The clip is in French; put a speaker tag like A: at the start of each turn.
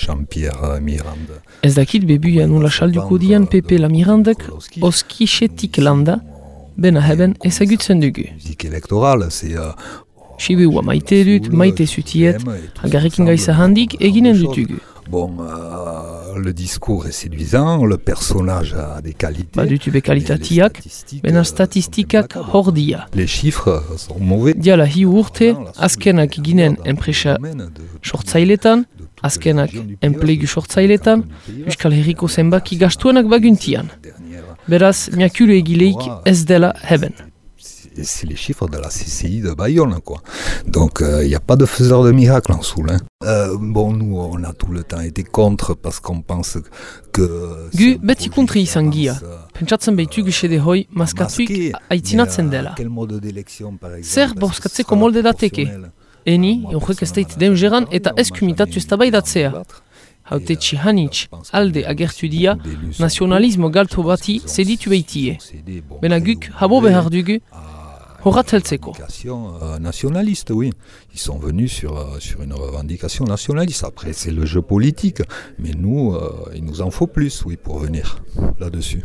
A: Jean-Pierre Miranda.
B: Ez dakit bebuia nola salduko dian Pepe la Mirandek oskisetik landa, bena heben ezagutzen dugu.
A: Musique électorale, c'est
B: Sibeua maite dut, maite zutiet, agarrekin gaiza handik eginen dutugu.
A: Bon, euh, le discours est séduisant, le personnage a des qualités. Les
B: bena statistikak
A: chiffres sont mauvais.
B: Diala hi urte, azkenak ginen enpresa sortzailetan, azkenak enplegu sortzailetan, Euskal Herriko zenbaki gastuanak baguntian. Beraz, miakulu egileik ez dela heben.
A: C'est les chiffres de la CCI de Bayonne, quoi. Donc, il n'y a pas de faiseur de miracle en Soul. Hein. Euh, bon, nous, on a tout le temps été contre parce qu'on pense que...
B: Gu beti kontri izan gia.
A: euh,
B: Pentsatzen behitu gusede hoi maskatuik aitzinatzen
A: euh,
B: dela. Zer molde dateke? Eni, eurrek ez dait demgeran eta ez kumitatu ez tabaidatzea. Hautetxi hanitz, alde agertu dia, nazionalismo galto bati zeditu behitie. Bena guk habo behar dugu,
A: euh, nationaliste, oui. Ils sont venus sur, euh, sur une revendication nationaliste. Après, c'est le jeu politique. Mais nous, euh, il nous en faut plus, oui, pour venir là-dessus.